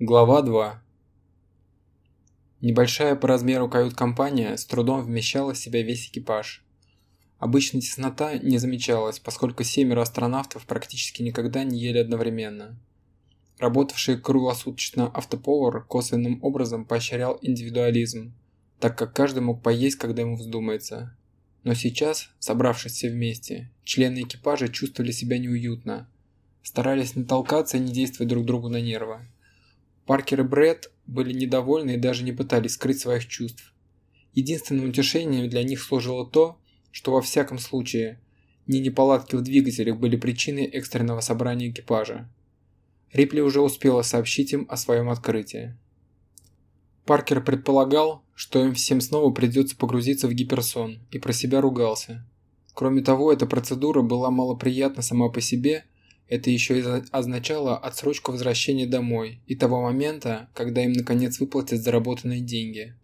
Глава 2 Небольшая по размеру кают-компания с трудом вмещала в себя весь экипаж. Обычно теснота не замечалась, поскольку семеро астронавтов практически никогда не ели одновременно. Работавший круглосуточно автоповар косвенным образом поощрял индивидуализм, так как каждый мог поесть, когда ему вздумается. Но сейчас, собравшись все вместе, члены экипажа чувствовали себя неуютно, старались не толкаться и не действовать друг другу на нервы. Паркер и Брэд были недовольны и даже не пытались скрыть своих чувств. Единственным утешением для них служило то, что во всяком случае ни неполадки в двигателях были причиной экстренного собрания экипажа. Рипли уже успела сообщить им о своем открытии. Паркер предполагал, что им всем снова придется погрузиться в гиперсон, и про себя ругался. Кроме того, эта процедура была малоприятна сама по себе это еще и означало отсрочку возвращения домой и того момента, когда им наконец выплатят заработанные деньги.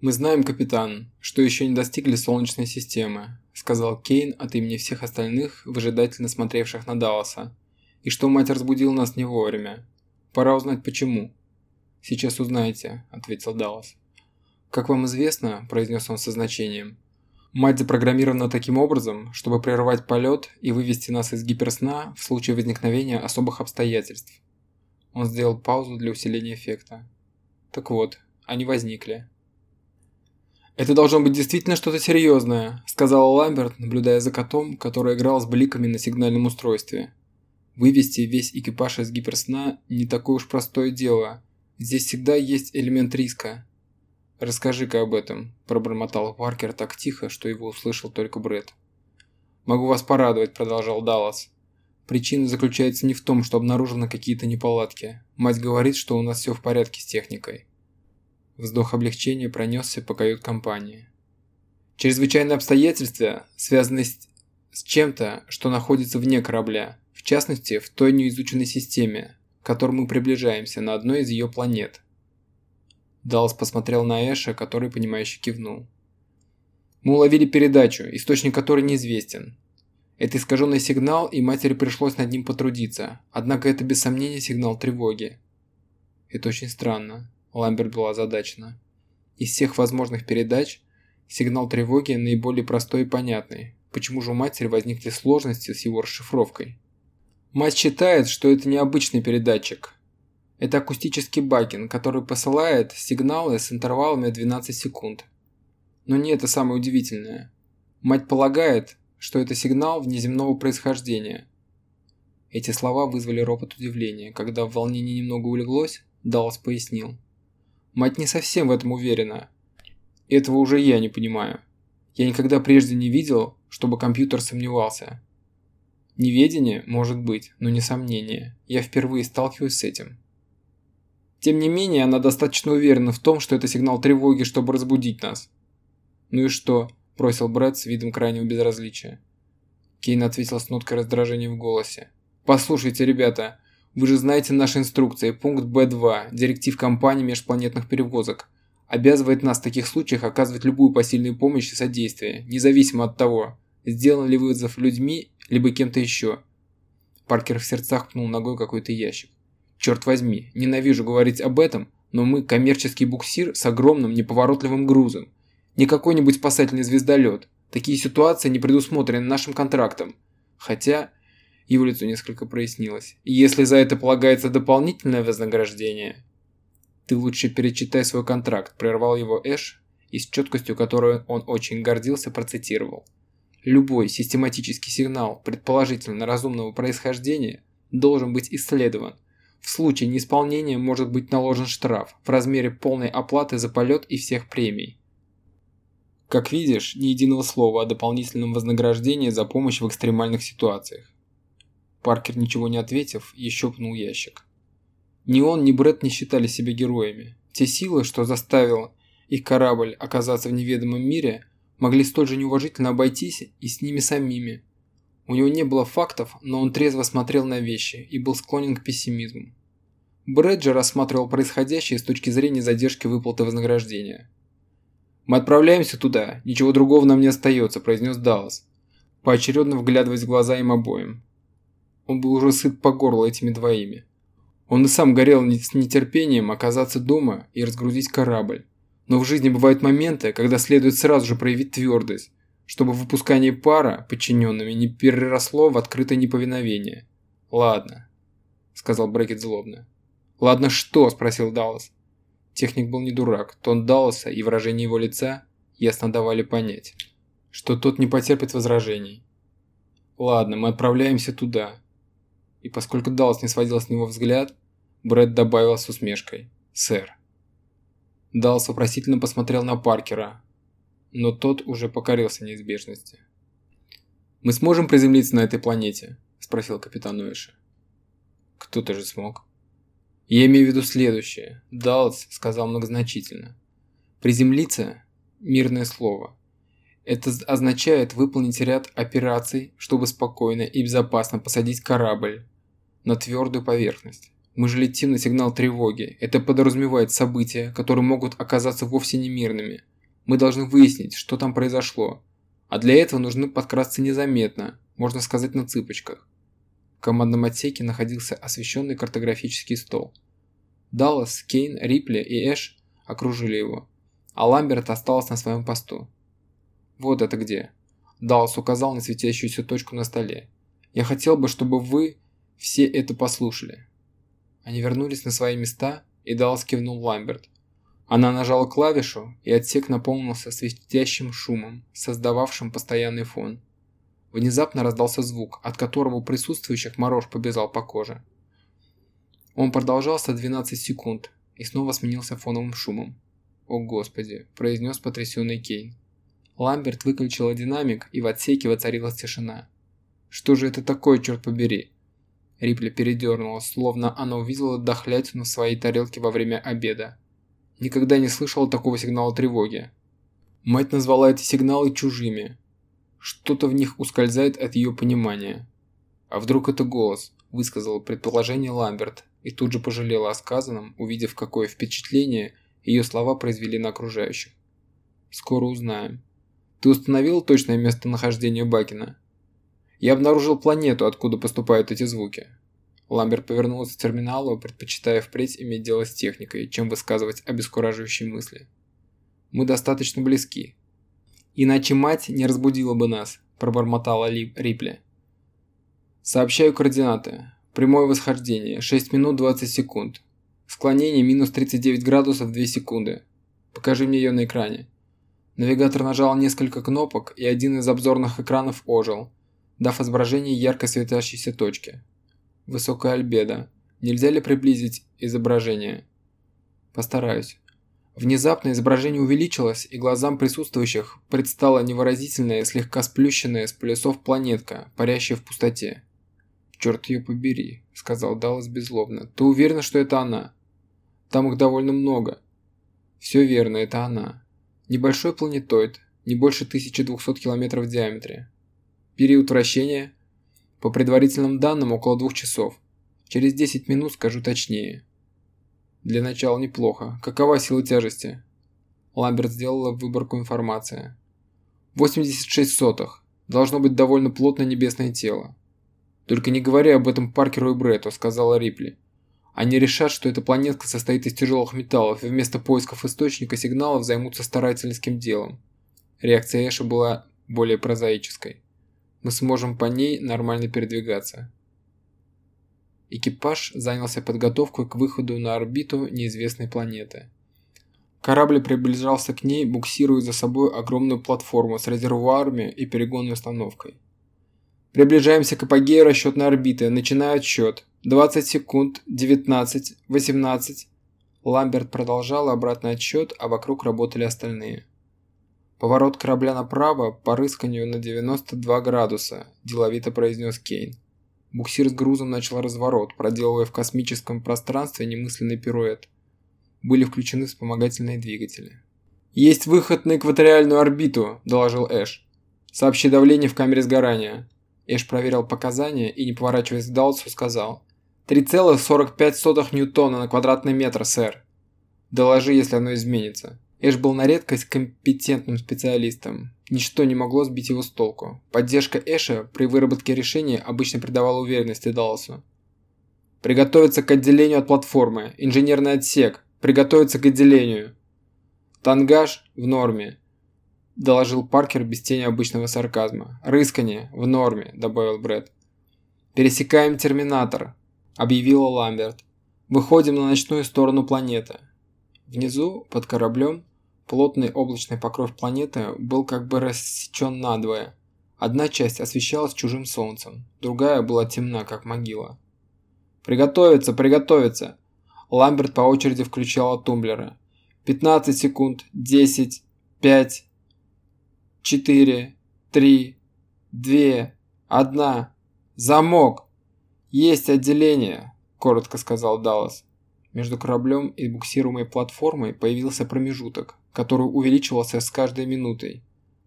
«Мы знаем, капитан, что еще не достигли Солнечной системы», сказал Кейн от имени всех остальных, выжидательно смотревших на Далласа, «и что мать разбудила нас не вовремя. Пора узнать почему». «Сейчас узнаете», – ответил Даллас. «Как вам известно», – произнес он со значением, Мать запрограммирована таким образом, чтобы прервать полет и вывести нас из гиперсна в случае возникновения особых обстоятельств. Он сделал паузу для усиления эффекта. Так вот, они возникли. «Это должно быть действительно что-то серьезное», – сказал Ламберт, наблюдая за котом, который играл с бликами на сигнальном устройстве. «Вывести весь экипаж из гиперсна – не такое уж простое дело. Здесь всегда есть элемент риска. «Расскажи-ка об этом», – пробормотал Паркер так тихо, что его услышал только Брэд. «Могу вас порадовать», – продолжал Даллас. «Причина заключается не в том, что обнаружены какие-то неполадки. Мать говорит, что у нас все в порядке с техникой». Вздох облегчения пронесся по кают-компании. «Чрезвычайные обстоятельства, связанные с, с чем-то, что находится вне корабля, в частности, в той неизученной системе, к которой мы приближаемся на одной из ее планет. Даллас посмотрел на Эша, который, понимающе кивнул. Мы уловили передачу, источник которой неизвестен. Это искаженный сигнал, и матери пришлось над ним потрудиться, однако это без сомнения сигнал тревоги. Это очень странно, Ламберт была озадачена. Из всех возможных передач, сигнал тревоги наиболее простой и понятный. Почему же у матери возникли сложности с его расшифровкой? Мать считает, что это необычный передатчик, это акустический багин, который посылает сигналы с интервалами 12 секунд. Но не это самое удивительное. Мать полагает, что это сигнал внеземного происхождения. Эти слова вызвали ропот удивления. Когда волнение немного улеглось, Даллас пояснил. Мать не совсем в этом уверена. Этого уже я не понимаю. Я никогда прежде не видел, чтобы компьютер сомневался. Неведение может быть, но не сомнение. Я впервые сталкиваюсь с этим. Тем не менее, она достаточно уверена в том, что это сигнал тревоги, чтобы разбудить нас. «Ну и что?» – бросил Брэд с видом крайнего безразличия. Кейн ответил с ноткой раздражения в голосе. «Послушайте, ребята, вы же знаете наши инструкции. Пункт Б2, директив компании межпланетных перевозок, обязывает нас в таких случаях оказывать любую посильную помощь и содействие, независимо от того, сделан ли вызов людьми, либо кем-то еще». Паркер в сердцах пнул ногой какой-то ящик. Черт возьми, ненавижу говорить об этом, но мы коммерческий буксир с огромным неповоротливым грузом. Не какой-нибудь спасательный звездолет. Такие ситуации не предусмотрены нашим контрактом. Хотя, его лицо несколько прояснилось. Если за это полагается дополнительное вознаграждение... Ты лучше перечитай свой контракт, прервал его Эш и с четкостью, которой он очень гордился, процитировал. Любой систематический сигнал предположительно разумного происхождения должен быть исследован, в случае неисполнения может быть наложен штраф в размере полной оплаты за полет и всех премий. Как видишь, ни единого слова о дополнительном вознаграждении за помощь в экстремальных ситуациях. Паркер, ничего не ответив, еще пнул ящик. Ни он, ни Брэд не считали себя героями. Те силы, что заставил их корабль оказаться в неведомом мире, могли столь же неуважительно обойтись и с ними самими. У него не было фактов, но он трезво смотрел на вещи и был склонен к пессимизму. Брэджи рассматривал происходящее с точки зрения задержки выплаты вознаграждения. «Мы отправляемся туда, ничего другого нам не остается», – произнес Даллас, поочередно вглядываясь в глаза им обоим. Он был уже сыт по горло этими двоими. Он и сам горел с нетерпением оказаться дома и разгрузить корабль. Но в жизни бывают моменты, когда следует сразу же проявить твердость, чтобы выпускание пара подчиненными не переросло в открытое неповиновение. «Ладно», — сказал Брекет злобно. «Ладно что?» – спросил Даллас. Техник был не дурак. Тон Далласа и выражение его лица ясно давали понять, что тот не потерпит возражений. «Ладно, мы отправляемся туда». И поскольку Даллас не сводил с него взгляд, Брэд добавил с усмешкой «Сэр». Даллас вопросительно посмотрел на Паркера, но тот уже покорился неизбежности. «Мы сможем приземлиться на этой планете?» – спросил капитан Уэша. «Кто-то же смог». «Я имею в виду следующее», – Даллас сказал многозначительно. «Приземлиться – мирное слово. Это означает выполнить ряд операций, чтобы спокойно и безопасно посадить корабль на твердую поверхность. Мы же летим на сигнал тревоги. Это подразумевает события, которые могут оказаться вовсе не мирными. Мы должны выяснить, что там произошло. А для этого нужно подкрасться незаметно, можно сказать на цыпочках. В командном отсеке находился освещенный картографический стол. Даллас, Кейн, Рипли и Эш окружили его, а Ламберт остался на своем посту. «Вот это где?» Даллас указал на светящуюся точку на столе. «Я хотел бы, чтобы вы все это послушали. Они вернулись на свои места, и Даллас кивнул Ламберт. Она нажала клавишу, и отсек наполнился светящим шумом, создававшим постоянный фон. Внезапно раздался звук, от которого у присутствующих мороз побежал по коже. Он продолжался 12 секунд и снова сменился фоновым шумом. «О господи!» – произнес потрясенный Кейн. Ламберт выключил динамик, и в отсеке воцарилась тишина. «Что же это такое, черт побери?» Рипли передернула, словно она увидела дохлятину в своей тарелке во время обеда. Никогда не слышала такого сигнала тревоги. Мать назвала эти сигналы чужими. Что-то в них ускользает от ее понимания. А вдруг это голос, высказала предположение Ламберт, и тут же пожалела о сказанном, увидев, какое впечатление ее слова произвели на окружающих. Скоро узнаем. Ты установил точное местонахождение Бакина? Я обнаружил планету, откуда поступают эти звуки. Ламберт повернулся к терминалу, предпочитая впредь иметь дело с техникой, чем высказывать обескураживающие мысли. Мы достаточно близки. Иначе мать не разбудила бы нас, пробормотала Рипли. Сообщаю координаты. Прямое восхождение 6 минут 20 секунд. Склонение минус 39 градусов 2 секунды. Покажи мне ее на экране. Навигатор нажал несколько кнопок, и один из обзорных экранов ожил – дав изображение ярко светящейся точки. Высокая альбедо. Нельзя ли приблизить изображение? Постараюсь. Внезапно изображение увеличилось, и глазам присутствующих предстала невыразительная, слегка сплющенная с полюсов планетка, парящая в пустоте. «Черт ее побери», — сказал Даллас беззлобно. «Ты уверена, что это она?» «Там их довольно много». «Все верно, это она. Небольшой планетоид, не больше 1200 километров в диаметре. Период вращения, по предварительным данным, около двух часов. Через 10 минут скажу точнее. Для начала неплохо. Какова сила тяжести? Ламберт сделала выборку информации. 86 сотых. Должно быть довольно плотное небесное тело. Только не говори об этом Паркеру и Бретту, сказала Рипли. Они решат, что эта планетка состоит из тяжелых металлов, и вместо поисков источника сигналов займутся старательским делом. Реакция Эша была более прозаической мы сможем по ней нормально передвигаться. Экипаж занялся подготовкой к выходу на орбиту неизвестной планеты. Корабль приближался к ней, буксируя за собой огромную платформу с резервуарами и перегонной установкой. Приближаемся к апогею расчетной орбиты. Начинаю отсчет. 20 секунд, 19, 18. Ламберт продолжал обратный отсчет, а вокруг работали остальные. «Поворот корабля направо по рысканию на 92 градуса», – деловито произнес Кейн. Буксир с грузом начал разворот, проделывая в космическом пространстве немысленный пируэт. Были включены вспомогательные двигатели. «Есть выход на экваториальную орбиту», – доложил Эш. «Сообщи давление в камере сгорания». Эш проверил показания и, не поворачиваясь к Далсу, сказал. «3,45 ньютона на квадратный метр, сэр. Доложи, если оно изменится». Эш был на редкость компетентным специалистом. Ничто не могло сбить его с толку. Поддержка Эша при выработке решения обычно придавала уверенности Далласу. Приготовиться к отделению от платформы. Инженерный отсек. Приготовиться к отделению. Тангаж в норме. Доложил Паркер без тени обычного сарказма. Рыскание в норме, добавил Брэд. Пересекаем терминатор, объявила Ламберт. Выходим на ночную сторону планеты. Внизу, под кораблем, плотный облачный покров планеты был как бы рассечен надвое. Одна часть освещалась чужим солнцем, другая была темна, как могила. «Приготовиться, приготовиться!» Ламберт по очереди включала тумблеры. «15 секунд, 10, 5, 4, 3, 2, 1. Замок!» «Есть отделение!» – коротко сказал Даллас. Между кораблем и буксируемой платформой появился промежуток, который увеличивался с каждой минутой.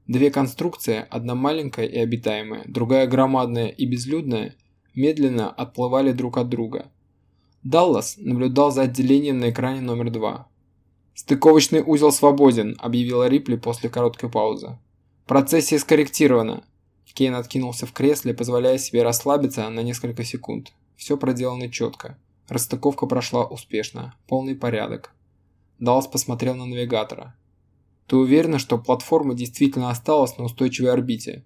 Две конструкции, одна маленькая и обитаемая, другая громадная и безлюдная – медленно отплывали друг от друга. Даллас наблюдал за отделением на экране номер два. «Стыковочный узел свободен», – объявила Рипли после короткой паузы. «Процессия скорректирована». Кейн откинулся в кресле, позволяя себе расслабиться на несколько секунд. Все проделано четко. Расстыковка прошла успешно. Полный порядок. Даллас посмотрел на навигатора. «Ты уверена, что платформа действительно осталась на устойчивой орбите?»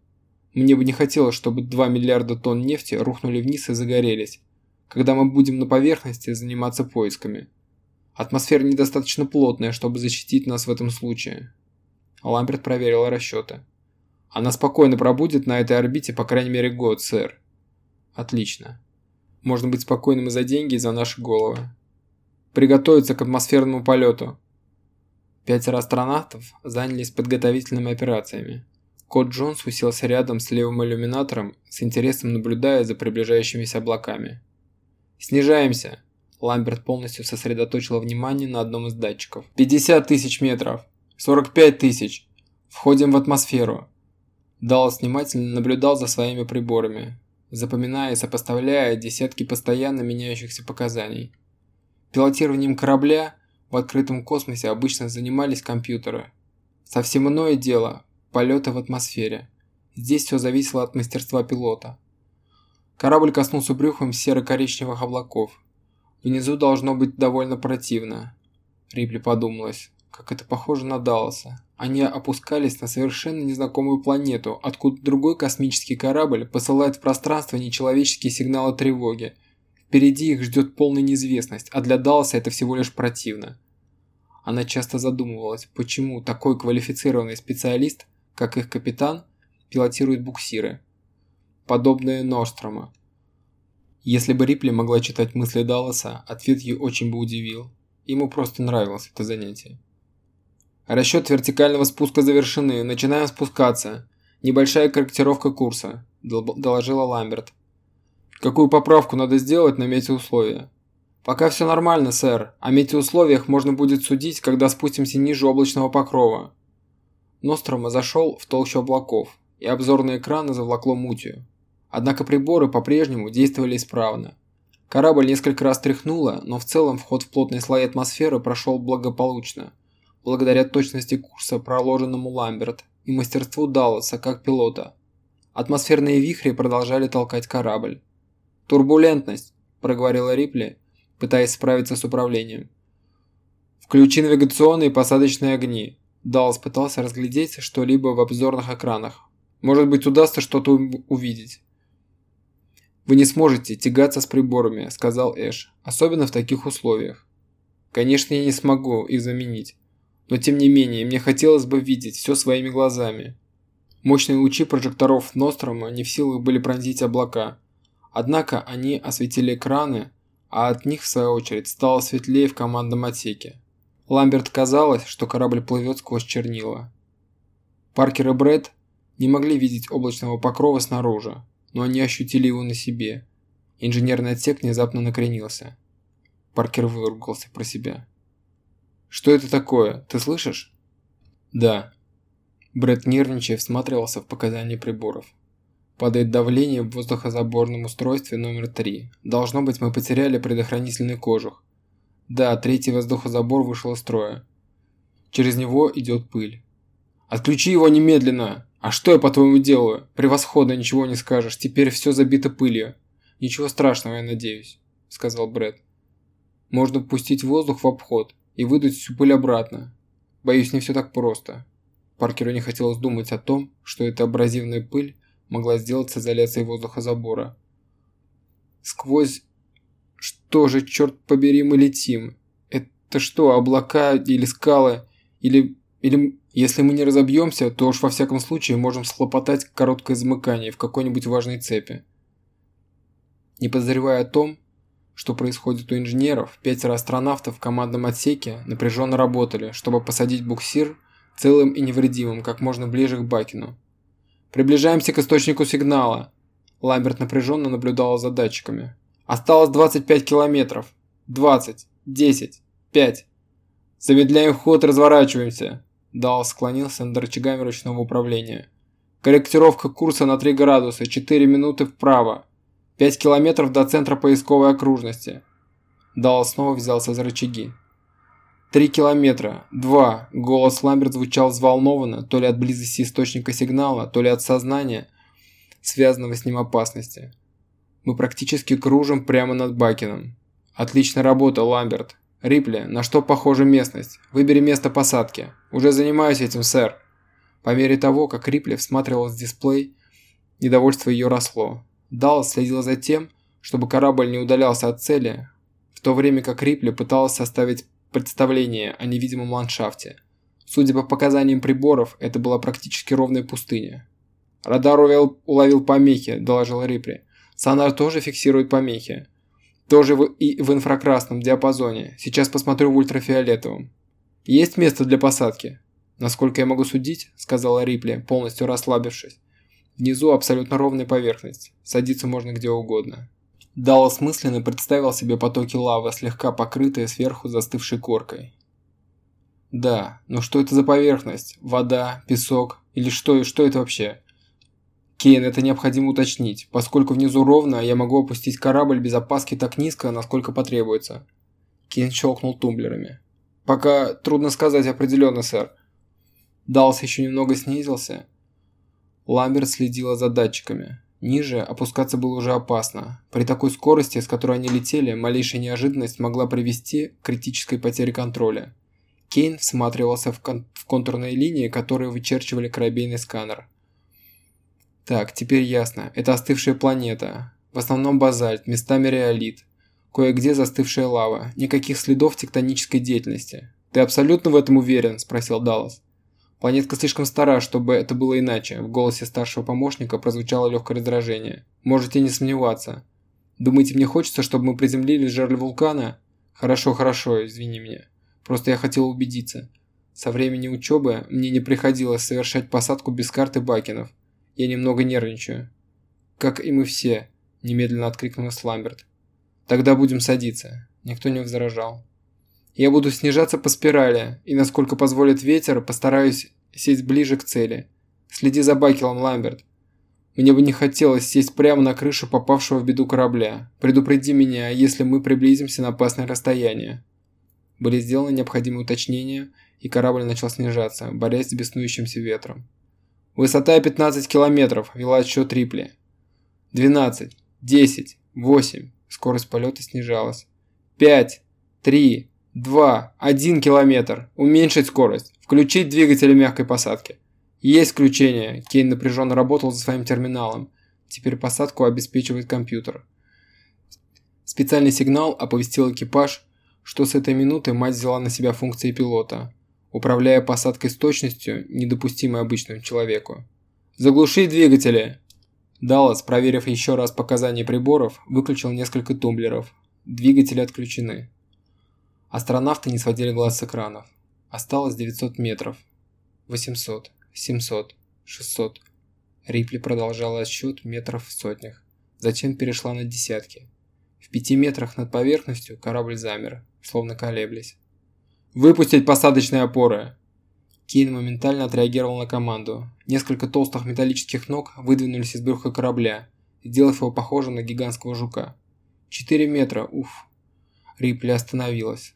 Мне бы не хотелось, чтобы 2 миллиарда тонн нефти рухнули вниз и загорелись, когда мы будем на поверхности заниматься поисками. Атмосфера недостаточно плотная, чтобы защитить нас в этом случае. Ламберт проверил расчеты. Она спокойно пробудет на этой орбите по крайней мере год, сэр. Отлично. Можно быть спокойным и за деньги, и за наши головы. Приготовиться к атмосферному полету. Пятеро астронавтов занялись подготовительными операциями. Кот Джонс уселся рядом с левым иллюминатором, с интересом наблюдая за приближающимися облаками. «Снижаемся!» Ламберт полностью сосредоточил внимание на одном из датчиков. «50 тысяч метров! 45 тысяч! Входим в атмосферу!» Даллас внимательно наблюдал за своими приборами, запоминая и сопоставляя десятки постоянно меняющихся показаний. Пилотированием корабля в открытом космосе обычно занимались компьютеры. Совсем иное дело полета в атмосфере. Здесь все зависело от мастерства пилота. Корабль коснулся брюхом серо-коричневых облаков. Внизу должно быть довольно противно. Рипли подумалось, как это похоже на Далласа. Они опускались на совершенно незнакомую планету, откуда другой космический корабль посылает в пространство нечеловеческие сигналы тревоги. Впереди их ждет полная неизвестность, а для Далласа это всего лишь противно. Она часто задумывалась, почему такой квалифицированный специалист как их капитан, пилотирует буксиры, подобные Нострома. Если бы Рипли могла читать мысли Далласа, ответ ее очень бы удивил. Ему просто нравилось это занятие. Расчет вертикального спуска завершены, начинаем спускаться. Небольшая корректировка курса, доложила Ламберт. Какую поправку надо сделать на метеоусловия? Пока все нормально, сэр. О метеоусловиях можно будет судить, когда спустимся ниже облачного покрова. Нострома зашел в толщу облаков, и обзорные экраны завлакло мутью. Однако приборы по-прежнему действовали исправно. Корабль несколько раз тряхнуло, но в целом вход в плотные слои атмосферы прошел благополучно, благодаря точности курса, проложенному Ламберт, и мастерству Далласа как пилота. Атмосферные вихри продолжали толкать корабль. «Турбулентность», – проговорила Рипли, пытаясь справиться с управлением. «Включи навигационные и посадочные огни. Даллас пытался разглядеть что-либо в обзорных экранах. Может быть, удастся что-то увидеть. «Вы не сможете тягаться с приборами», – сказал Эш, – «особенно в таких условиях». «Конечно, я не смогу их заменить, но тем не менее, мне хотелось бы видеть все своими глазами». Мощные лучи прожекторов Нострома не в силах были пронзить облака, однако они осветили экраны, а от них, в свою очередь, стало светлее в командном отсеке. Ламберт казалось, что корабль плывет сквозь чернила. Паркер и Брэд не могли видеть облачного покрова снаружи, но они ощутили его на себе. Инженерный отсек внезапно накренился. Паркер выругался про себя. «Что это такое? Ты слышишь?» «Да». Брэд нервничая всматривался в показания приборов. Падает давление в воздухозаборном устройстве номер 3. Должно быть, мы потеряли предохранительный кожух. Да, третий воздухозабор вышел из строя. Через него идет пыль. «Отключи его немедленно!» «А что я, по-твоему, делаю?» «Превосходно, ничего не скажешь. Теперь все забито пылью. Ничего страшного, я надеюсь». сказал Брэд. «Можно пустить воздух в обход и выдуть всю пыль обратно. Боюсь, не все так просто». Паркеру не хотелось думать о том, что эта абразивная пыль могла сделать с изоляцией воздуха забора. Сквозь что же, черт побери, мы летим? Это что, облака или скалы? Или, или если мы не разобьемся, то уж во всяком случае можем схлопотать короткое замыкание в какой-нибудь важной цепи. Не подозревая о том, что происходит у инженеров, пятеро астронавтов в командном отсеке напряженно работали, чтобы посадить буксир целым и невредимым как можно ближе к Бакину. «Приближаемся к источнику сигнала!» Ламберт напряженно наблюдал за датчиками. Осталось 25 километров. 20. 10. 5. Замедляем ход, разворачиваемся. Дал склонился над рычагами ручного управления. Корректировка курса на 3 градуса, 4 минуты вправо. 5 километров до центра поисковой окружности. Дал снова взялся за рычаги. «Три километра. Два». Голос Ламберт звучал взволнованно, то ли от близости источника сигнала, то ли от сознания, связанного с ним опасности. Мы практически кружим прямо над Бакином. Отличная работа, Ламберт. Рипли, на что похожа местность? Выбери место посадки. Уже занимаюсь этим, сэр. По мере того, как Рипли всматривалась в дисплей, недовольство ее росло. Даллас следила за тем, чтобы корабль не удалялся от цели, в то время как Рипли пыталась составить представление о невидимом ландшафте. Судя по показаниям приборов, это была практически ровная пустыня. «Радар уловил помехи», – доложил Рипли. Сонар тоже фиксирует помехи. Тоже в, и в инфракрасном диапазоне. Сейчас посмотрю в ультрафиолетовом. Есть место для посадки? Насколько я могу судить, сказала Рипли, полностью расслабившись. Внизу абсолютно ровная поверхность. Садиться можно где угодно. Даллас мысленно представил себе потоки лавы, слегка покрытые сверху застывшей коркой. Да, но что это за поверхность? Вода, песок или что, что это вообще? Кейн, это необходимо уточнить, поскольку внизу ровно, я могу опустить корабль без опаски так низко, насколько потребуется. Кейн щелкнул тумблерами. Пока трудно сказать определенно, сэр. Далс еще немного снизился. Ламберт следила за датчиками. Ниже опускаться было уже опасно. При такой скорости, с которой они летели, малейшая неожиданность могла привести к критической потере контроля. Кейн всматривался в, кон в контурные линии, которые вычерчивали корабельный сканер. Так, теперь ясно. Это остывшая планета. В основном базальт, местами реолит. Кое-где застывшая лава. Никаких следов тектонической деятельности. Ты абсолютно в этом уверен? Спросил Даллас. Планетка слишком стара, чтобы это было иначе. В голосе старшего помощника прозвучало легкое раздражение. Можете не сомневаться. Думаете, мне хочется, чтобы мы приземлились в жерле вулкана? Хорошо, хорошо, извини меня. Просто я хотел убедиться. Со времени учебы мне не приходилось совершать посадку без карты Бакинов. Я немного нервничаю. Как и мы все, немедленно откликнулся Ламберт. Тогда будем садиться. Никто не возражал. Я буду снижаться по спирали, и насколько позволит ветер, постараюсь сесть ближе к цели. Следи за Бакелом, Ламберт. Мне бы не хотелось сесть прямо на крышу попавшего в беду корабля. Предупреди меня, если мы приблизимся на опасное расстояние. Были сделаны необходимые уточнения, и корабль начал снижаться, борясь с беснующимся ветром. Высота 15 километров, вела отсчет Рипли. 12, 10, 8. Скорость полета снижалась. 5, 3, 2, 1 километр. Уменьшить скорость. Включить двигатели мягкой посадки. Есть включение. Кейн напряженно работал за своим терминалом. Теперь посадку обеспечивает компьютер. Специальный сигнал оповестил экипаж, что с этой минуты мать взяла на себя функции пилота управляя посадкой с точностью, недопустимой обычному человеку. «Заглушить двигатели!» Даллас, проверив еще раз показания приборов, выключил несколько тумблеров. Двигатели отключены. Астронавты не сводили глаз с экранов. Осталось 900 метров. 800, 700, 600. Рипли продолжала отсчет метров в сотнях. Затем перешла на десятки. В пяти метрах над поверхностью корабль замер, словно колеблясь. «Выпустить посадочные опоры!» Кейн моментально отреагировал на команду. Несколько толстых металлических ног выдвинулись из брюха корабля, сделав его похожим на гигантского жука. «Четыре метра, уф!» Рипли остановилась.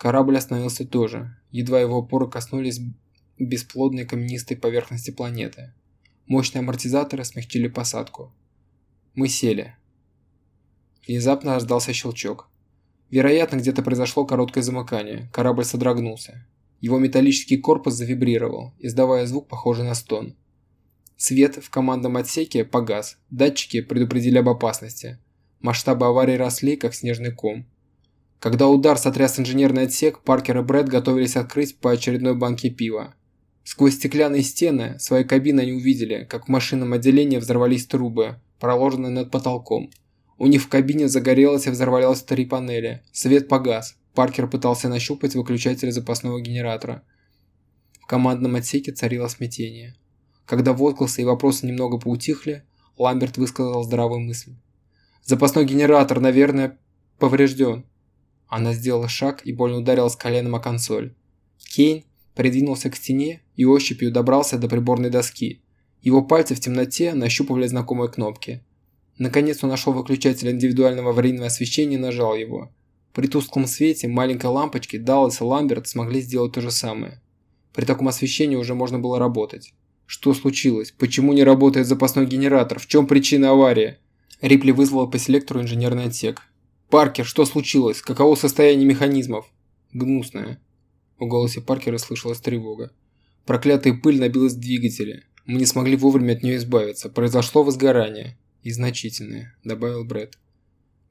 Корабль остановился тоже, едва его опоры коснулись бесплодной каменистой поверхности планеты. Мощные амортизаторы смягчили посадку. Мы сели. Внезапно раздался щелчок. Вероятно, где-то произошло короткое замыкание, корабль содрогнулся. Его металлический корпус завибрировал, издавая звук, похожий на стон. Свет в командном отсеке погас, датчики предупредили об опасности. Масштабы аварии росли, как снежный ком. Когда удар сотряс инженерный отсек, Паркер и Брэд готовились открыть по очередной банке пива. Сквозь стеклянные стены своей кабины они увидели, как в машинном отделении взорвались трубы, проложенные над потолком. У них в кабине загорелось и взорвалось три панели. Свет погас. Паркер пытался нащупать выключатель запасного генератора. В командном отсеке царило смятение. Когда возгласы и вопросы немного поутихли, Ламберт высказал здравую мысль. «Запасной генератор, наверное, поврежден». Она сделала шаг и больно ударилась коленом о консоль. Кейн придвинулся к стене и ощупью добрался до приборной доски. Его пальцы в темноте нащупывали знакомые кнопки. Наконец он нашел выключатель индивидуального аварийного освещения и нажал его. При тусклом свете маленькой лампочки Даллас и Ламберт смогли сделать то же самое. При таком освещении уже можно было работать. Что случилось? Почему не работает запасной генератор? В чем причина аварии? Рипли вызвала по селектору инженерный отсек. «Паркер, что случилось? Каково состояние механизмов?» «Гнусное». В голосе Паркера слышалась тревога. Проклятая пыль набилась в двигателе. Мы не смогли вовремя от нее избавиться. Произошло возгорание. И значительное, добавил Брэд.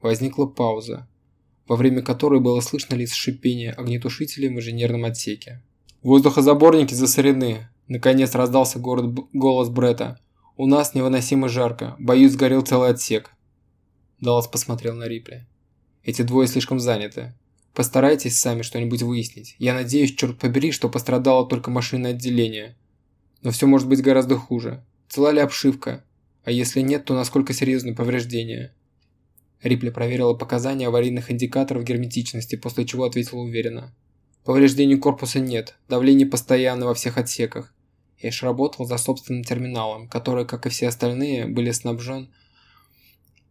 Возникла пауза во время которой было слышно лишь шипение огнетушителей в инженерном отсеке. «Воздухозаборники засорены!» Наконец раздался город голос Брета. «У нас невыносимо жарко. Боюсь, сгорел целый отсек». Даллас посмотрел на Рипли. «Эти двое слишком заняты. Постарайтесь сами что-нибудь выяснить. Я надеюсь, черт побери, что пострадало только машинное отделение. Но все может быть гораздо хуже. Цела ли обшивка? А если нет, то насколько серьезны повреждения?» Рипли проверила показания аварийных индикаторов герметичности, после чего ответила уверенно. Повреждений корпуса нет, давление постоянно во всех отсеках. Эш работал за собственным терминалом, который, как и все остальные, были снабжен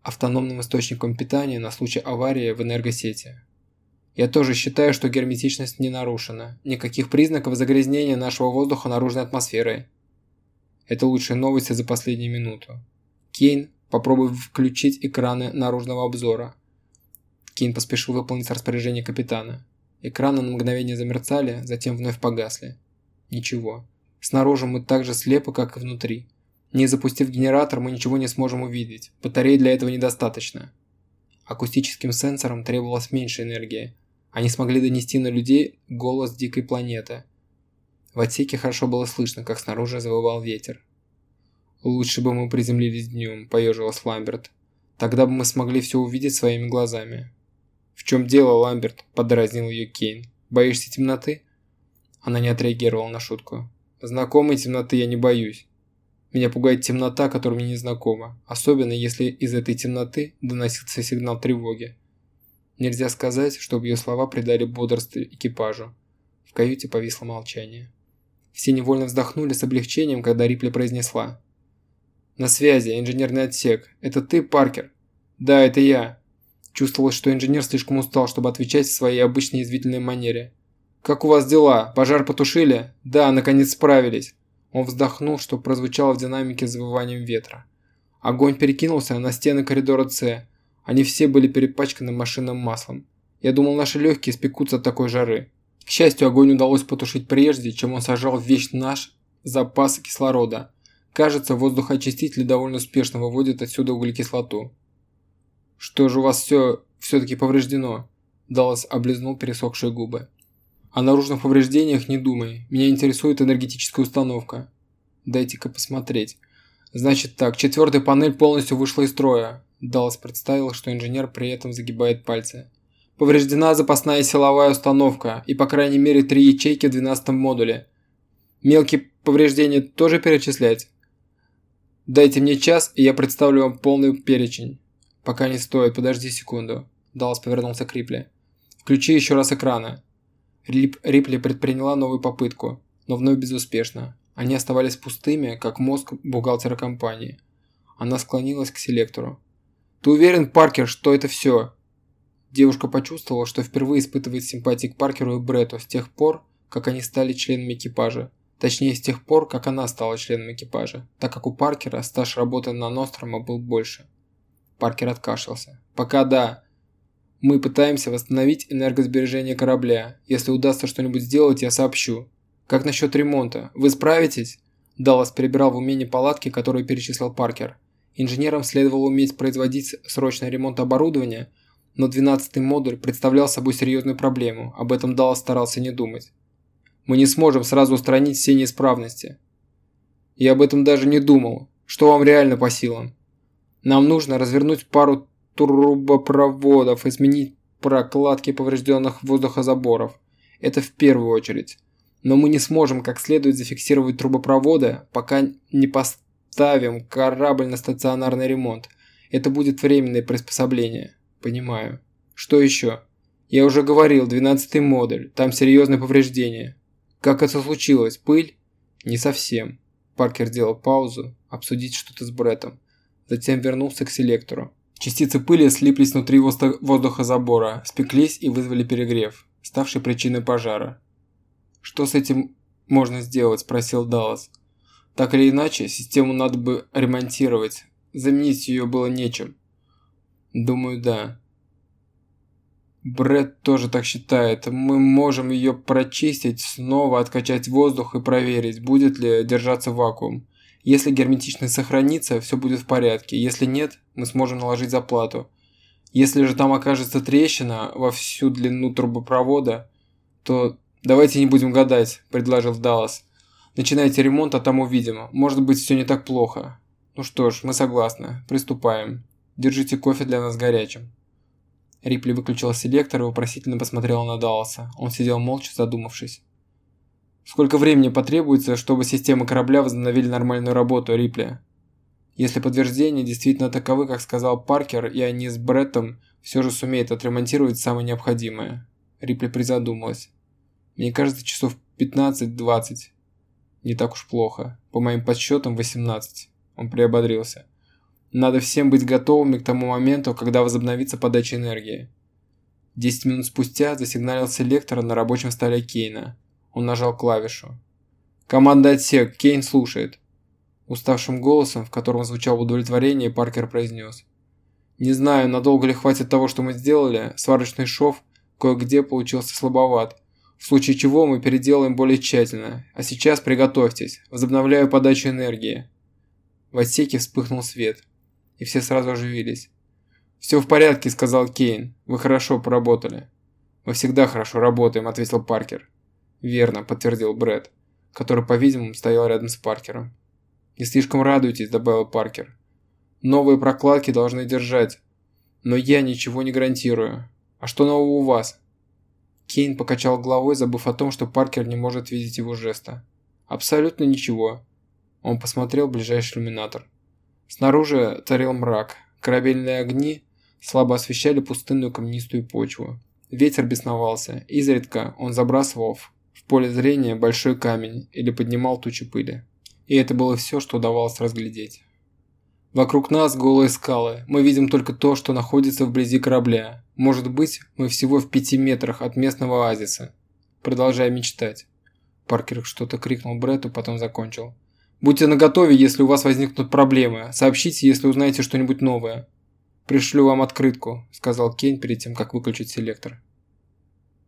автономным источником питания на случай аварии в энергосети. Я тоже считаю, что герметичность не нарушена. Никаких признаков загрязнения нашего воздуха наружной атмосферой. Это лучшая новость за последнюю минуту. Кейн Попробуй включить экраны наружного обзора. Кейн поспешил выполнить распоряжение капитана. Экраны на мгновение замерцали, затем вновь погасли. Ничего. Снаружи мы так же слепы, как и внутри. Не запустив генератор, мы ничего не сможем увидеть. Батареи для этого недостаточно. Акустическим сенсорам требовалась меньше энергии. Они смогли донести на людей голос дикой планеты. В отсеке хорошо было слышно, как снаружи завывал ветер. «Лучше бы мы приземлились днем», – поежилась Ламберт. «Тогда бы мы смогли все увидеть своими глазами». «В чем дело, Ламберт?» – подразнил ее Кейн. «Боишься темноты?» Она не отреагировала на шутку. «Знакомой темноты я не боюсь. Меня пугает темнота, которая мне не знакома, особенно если из этой темноты доносился сигнал тревоги. Нельзя сказать, чтобы ее слова придали бодрость экипажу. В каюте повисло молчание. Все невольно вздохнули с облегчением, когда Рипли произнесла. «На связи, инженерный отсек. Это ты, Паркер?» «Да, это я». Чувствовалось, что инженер слишком устал, чтобы отвечать в своей обычной язвительной манере. «Как у вас дела? Пожар потушили?» «Да, наконец справились». Он вздохнул, что прозвучало в динамике завыванием ветра. Огонь перекинулся на стены коридора С. Они все были перепачканы машинным маслом. Я думал, наши легкие спекутся от такой жары. К счастью, огонь удалось потушить прежде, чем он сажал весь наш запас кислорода. Кажется, воздухоочистители довольно успешно выводят отсюда углекислоту. Что же у вас все все-таки повреждено? Даллас облизнул пересохшие губы. О наружных повреждениях не думай. Меня интересует энергетическая установка. Дайте-ка посмотреть. Значит так, четвертая панель полностью вышла из строя. Даллас представил, что инженер при этом загибает пальцы. Повреждена запасная силовая установка и по крайней мере три ячейки в 12 модуле. Мелкие повреждения тоже перечислять? Дайте мне час, и я представлю вам полный перечень. Пока не стоит, подожди секунду. Даллас повернулся к Рипли. Включи еще раз экраны. Рип, Рипли предприняла новую попытку, но вновь безуспешно. Они оставались пустыми, как мозг бухгалтера компании. Она склонилась к селектору. «Ты уверен, Паркер, что это все?» Девушка почувствовала, что впервые испытывает симпатии к Паркеру и Бретту с тех пор, как они стали членами экипажа. Точнее, с тех пор, как она стала членом экипажа, так как у Паркера стаж работы на Нострома был больше. Паркер откашлялся. «Пока да. Мы пытаемся восстановить энергосбережение корабля. Если удастся что-нибудь сделать, я сообщу. Как насчет ремонта? Вы справитесь?» Даллас перебирал в уме палатки, которые перечислил Паркер. Инженерам следовало уметь производить срочный ремонт оборудования, но 12-й модуль представлял собой серьезную проблему, об этом Даллас старался не думать. «Мы не сможем сразу устранить все неисправности». «Я об этом даже не думал. Что вам реально по силам?» «Нам нужно развернуть пару трубопроводов и сменить прокладки поврежденных воздухозаборов. Это в первую очередь. Но мы не сможем как следует зафиксировать трубопроводы, пока не поставим корабль на стационарный ремонт. Это будет временное приспособление. Понимаю. Что еще? Я уже говорил, 12 модуль. Там серьезные повреждения. Как это случилось? Пыль? Не совсем. Паркер сделал паузу, обсудить что-то с Бреттом. Затем вернулся к селектору. Частицы пыли слиплись внутри воздухозабора, спеклись и вызвали перегрев, ставший причиной пожара. «Что с этим можно сделать?» – спросил Даллас. «Так или иначе, систему надо бы ремонтировать. Заменить ее было нечем». «Думаю, да». Бред тоже так считает. Мы можем ее прочистить, снова откачать воздух и проверить, будет ли держаться вакуум. Если герметичность сохранится, все будет в порядке. Если нет, мы сможем наложить заплату. Если же там окажется трещина во всю длину трубопровода, то давайте не будем гадать, предложил Даллас. Начинайте ремонт, а там увидим. Может быть, все не так плохо. Ну что ж, мы согласны. Приступаем. Держите кофе для нас горячим. Рипли выключил селектор и вопросительно посмотрел на Далласа. Он сидел молча, задумавшись. Сколько времени потребуется, чтобы системы корабля возобновили нормальную работу, Рипли? Если подтверждения действительно таковы, как сказал Паркер, и они с Бреттом все же сумеют отремонтировать самое необходимое. Рипли призадумалась. Мне кажется, часов 15-20. Не так уж плохо. По моим подсчетам, 18. Он приободрился. Надо всем быть готовыми к тому моменту, когда возобновится подача энергии. Десять минут спустя засигналил селектор на рабочем столе Кейна. Он нажал клавишу. «Команда отсек, Кейн слушает». Уставшим голосом, в котором звучало удовлетворение, Паркер произнес. «Не знаю, надолго ли хватит того, что мы сделали. Сварочный шов кое-где получился слабоват. В случае чего мы переделаем более тщательно. А сейчас приготовьтесь. Возобновляю подачу энергии». В отсеке вспыхнул свет, и все сразу оживились. «Все в порядке», — сказал Кейн. «Вы хорошо поработали». «Мы всегда хорошо работаем», — ответил Паркер. «Верно», – подтвердил Брэд, который, по-видимому, стоял рядом с Паркером. «Не слишком радуйтесь», – добавил Паркер. «Новые прокладки должны держать. Но я ничего не гарантирую. А что нового у вас?» Кейн покачал головой, забыв о том, что Паркер не может видеть его жеста. «Абсолютно ничего». Он посмотрел ближайший иллюминатор. Снаружи царил мрак. Корабельные огни слабо освещали пустынную каменистую почву. Ветер бесновался. Изредка он забрасывал поле зрения большой камень или поднимал тучи пыли. И это было все, что удавалось разглядеть. Вокруг нас голые скалы. Мы видим только то, что находится вблизи корабля. Может быть, мы всего в пяти метрах от местного оазиса. Продолжая мечтать. Паркер что-то крикнул Бретту, потом закончил. «Будьте наготове, если у вас возникнут проблемы. Сообщите, если узнаете что-нибудь новое». «Пришлю вам открытку», – сказал Кейн перед тем, как выключить селектор.